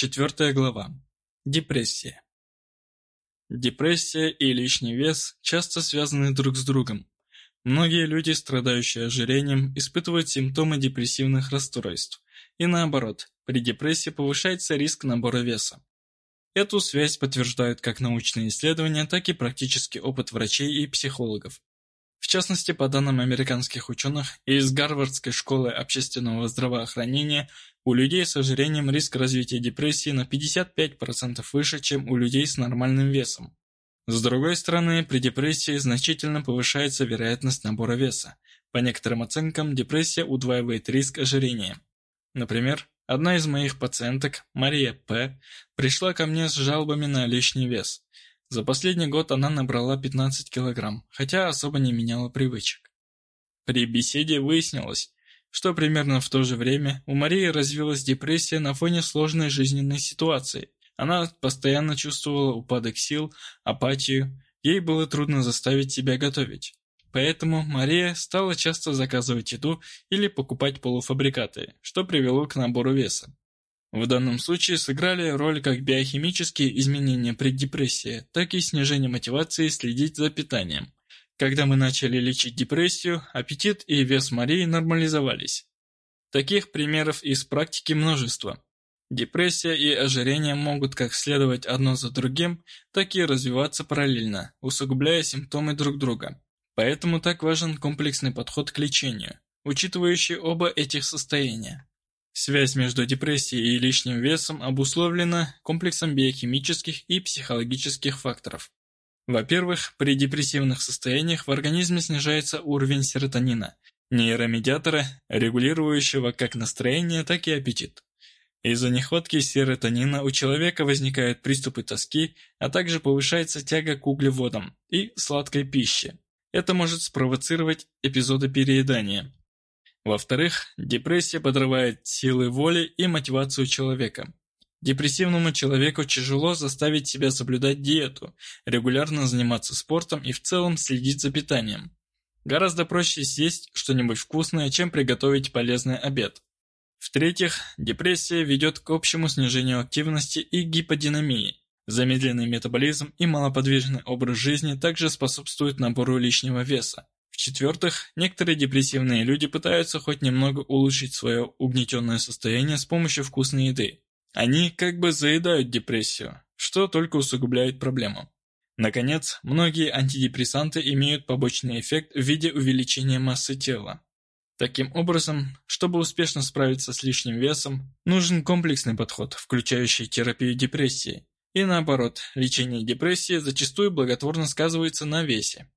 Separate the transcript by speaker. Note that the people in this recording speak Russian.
Speaker 1: Четвертая глава. Депрессия. Депрессия и лишний вес часто связаны друг с другом. Многие люди, страдающие ожирением, испытывают симптомы депрессивных расстройств. И наоборот, при депрессии повышается риск набора веса. Эту связь подтверждают как научные исследования, так и практический опыт врачей и психологов. В частности, по данным американских ученых из Гарвардской школы общественного здравоохранения, у людей с ожирением риск развития депрессии на 55% выше, чем у людей с нормальным весом. С другой стороны, при депрессии значительно повышается вероятность набора веса. По некоторым оценкам, депрессия удваивает риск ожирения. Например, одна из моих пациенток, Мария П., пришла ко мне с жалобами на лишний вес. За последний год она набрала 15 килограмм, хотя особо не меняла привычек. При беседе выяснилось, что примерно в то же время у Марии развилась депрессия на фоне сложной жизненной ситуации. Она постоянно чувствовала упадок сил, апатию, ей было трудно заставить себя готовить. Поэтому Мария стала часто заказывать еду или покупать полуфабрикаты, что привело к набору веса. В данном случае сыграли роль как биохимические изменения при депрессии, так и снижение мотивации следить за питанием. Когда мы начали лечить депрессию, аппетит и вес Марии нормализовались. Таких примеров из практики множество. Депрессия и ожирение могут как следовать одно за другим, так и развиваться параллельно, усугубляя симптомы друг друга. Поэтому так важен комплексный подход к лечению, учитывающий оба этих состояния. Связь между депрессией и лишним весом обусловлена комплексом биохимических и психологических факторов. Во-первых, при депрессивных состояниях в организме снижается уровень серотонина, нейромедиатора, регулирующего как настроение, так и аппетит. Из-за нехватки серотонина у человека возникают приступы тоски, а также повышается тяга к углеводам и сладкой пище. Это может спровоцировать эпизоды переедания, во-вторых, депрессия подрывает силы воли и мотивацию человека. Депрессивному человеку тяжело заставить себя соблюдать диету, регулярно заниматься спортом и в целом следить за питанием. Гораздо проще съесть что-нибудь вкусное, чем приготовить полезный обед. В-третьих, депрессия ведет к общему снижению активности и гиподинамии. Замедленный метаболизм и малоподвижный образ жизни также способствуют набору лишнего веса. В-четвертых, некоторые депрессивные люди пытаются хоть немного улучшить свое угнетенное состояние с помощью вкусной еды. Они как бы заедают депрессию, что только усугубляет проблему. Наконец, многие антидепрессанты имеют побочный эффект в виде увеличения массы тела. Таким образом, чтобы успешно справиться с лишним весом, нужен комплексный подход, включающий терапию депрессии. И наоборот, лечение депрессии зачастую благотворно сказывается на весе.